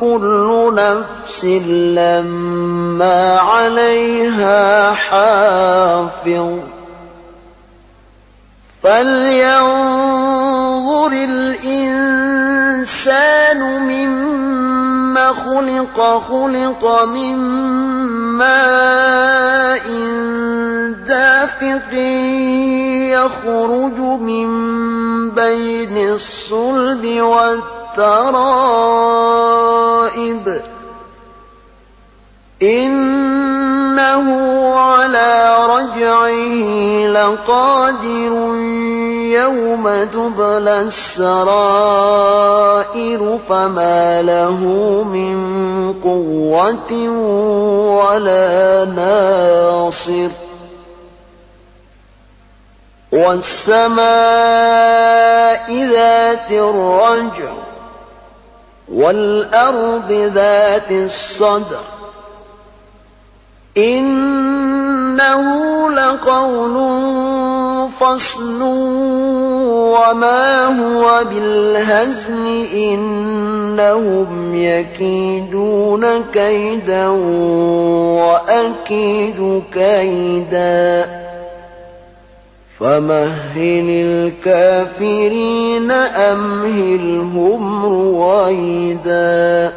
كل نفس لما عليها حافظ. فلينظر الإنسان مما خلق خلق من ماء دافق يخرج من بين الصلب والترائب إنه على رجعه لقادر يوم تبلى السرائر فما له من قوة ولا ناصر. والسماء ذات الرجع والأرض ذات الصدع إنه لقول فصل وما هو بالهزل إنهم يكيدون كيدا وأكيد كيدا. فمهل الكافرين أمهلهم رويداً